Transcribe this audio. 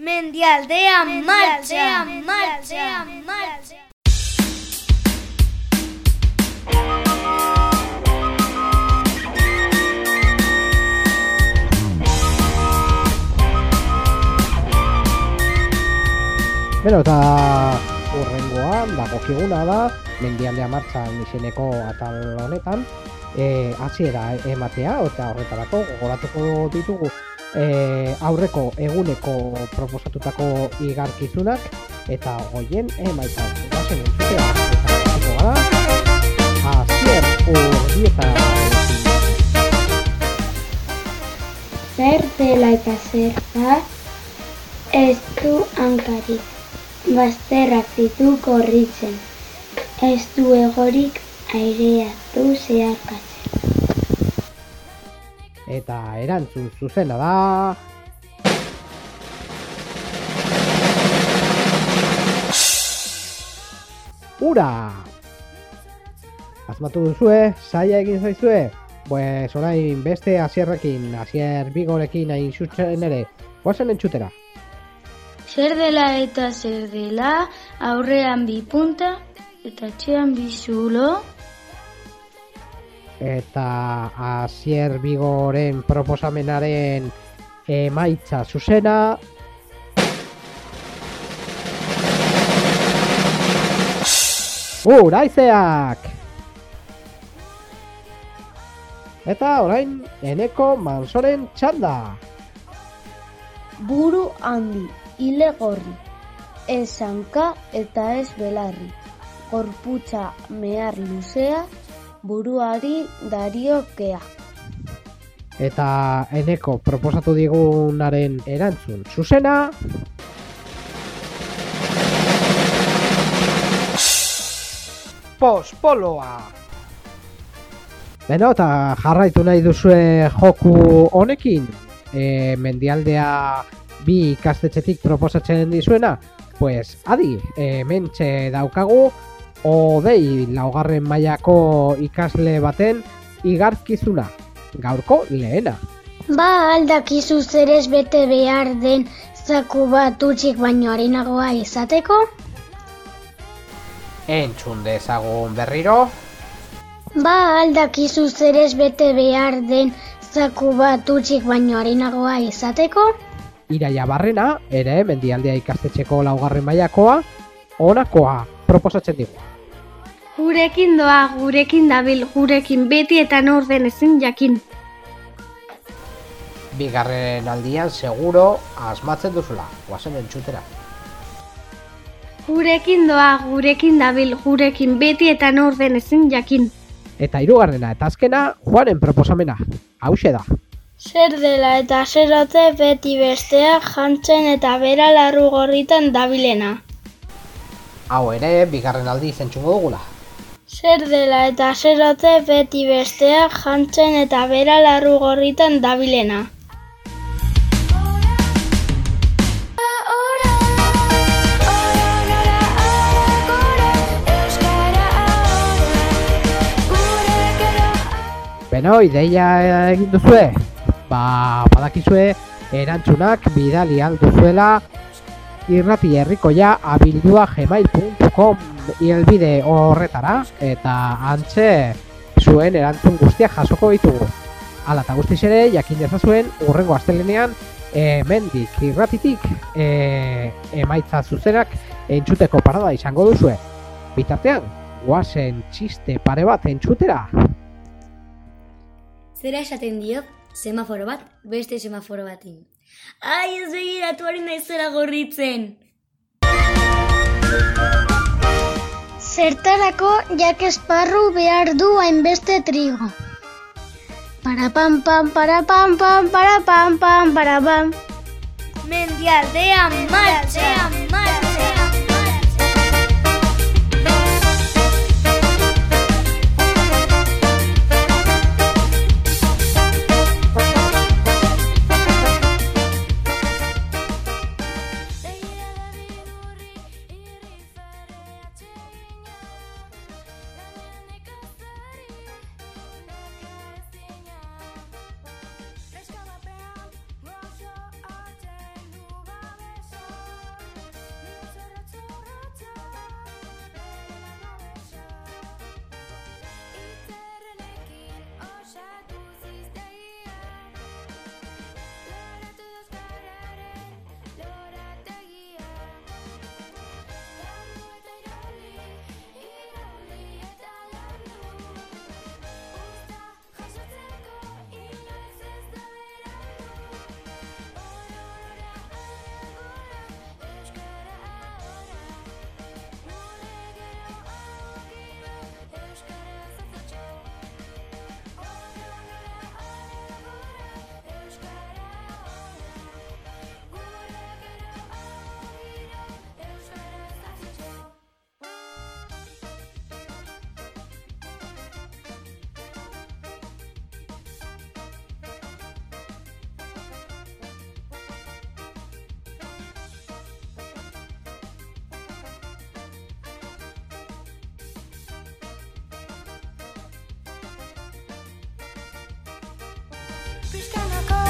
Mendialdea marcha, marcha, marcha. Beno, eta urrengoan, dagokiguna da, mendialdea martxan izeneko atal honetan, e, hasiera ematea, eta horretarako gogoratuko ditugu e, aurreko eguneko proposatutako igarkizunak, eta goien emaitzak. Gazen entzutea, eta gara, hasier urdieta Zer dela eta zer da, ez du hankarik, bazterrak ditu korritzen, ez du egorik aireatu zeharkatzen. Eta erantzun zuzena da... Ura! Azmatu duzue, saia egin zaizue, pues orain beste hasierrekin, hasier bigorekin hain zutzen ere, guazen entxutera. Zer dela eta zer dela, aurrean bi punta eta txean bi zulo, Eta hasier bigoren proposamenaren emaitza zuzena... Uraizeak! Eta orain, eneko mansoren txanda. Buru handi, ile gorri, ez hanka eta ez belarri. Gorputza mehar luzea, buruari dariokea. Eta eneko proposatu digunaren erantzun. Zuzena... Pospoloa! Beno, eta jarraitu nahi duzue joku honekin, e, mendialdea bi ikastetxetik proposatzen dizuena, pues adi, e, mentxe daukagu, odei laugarren mailako ikasle baten igarkizuna, gaurko lehena. Ba aldakizu zerez bete behar den zaku bat utxik baino harinagoa izateko? Entzun dezagun berriro, Ba aldakizu zerez bete behar den zaku bat utxik baino harinagoa izateko? Iraia Barrena, ere mendialdea ikastetxeko laugarren mailakoa, honakoa proposatzen digu. Gurekin doa, gurekin dabil, gurekin beti eta nor den ezin jakin. Bigarren aldian seguro asmatzen duzula, guazen entzutera. Gurekin doa, gurekin dabil, gurekin beti eta nor den ezin jakin. Eta hirugarrena eta azkena, Juanen proposamena. Hauxe da. Zer dela eta zer ote beti besteak jantzen eta bera larru gorritan dabilena. Hau ere, bigarren aldi zentzungo dugula. Zer dela eta zer ote beti besteak jantzen eta bera larru gorritan dabilena. Beno, ideia egin duzue? Ba, badakizue, erantzunak bidali alduzuela irrati herrikoia abildua gmail.com helbide horretara eta antxe zuen erantzun guztiak jasoko ditugu. Hala eta guztiz ere, jakin dezazuen urrengo astelenean e, mendik irratitik e, emaitza zuzenak entzuteko parada izango duzue. Bitartean, guazen txiste pare bat entzutera. Zera esaten diot, semaforo bat, beste semaforo batin. Ai, ez begiratu hori naizela gorritzen! Zertarako jak esparru behar du hainbeste trigo. Para pam pam para pam pam para pam pam para pam. Mendialdea marcha, Who's can't go?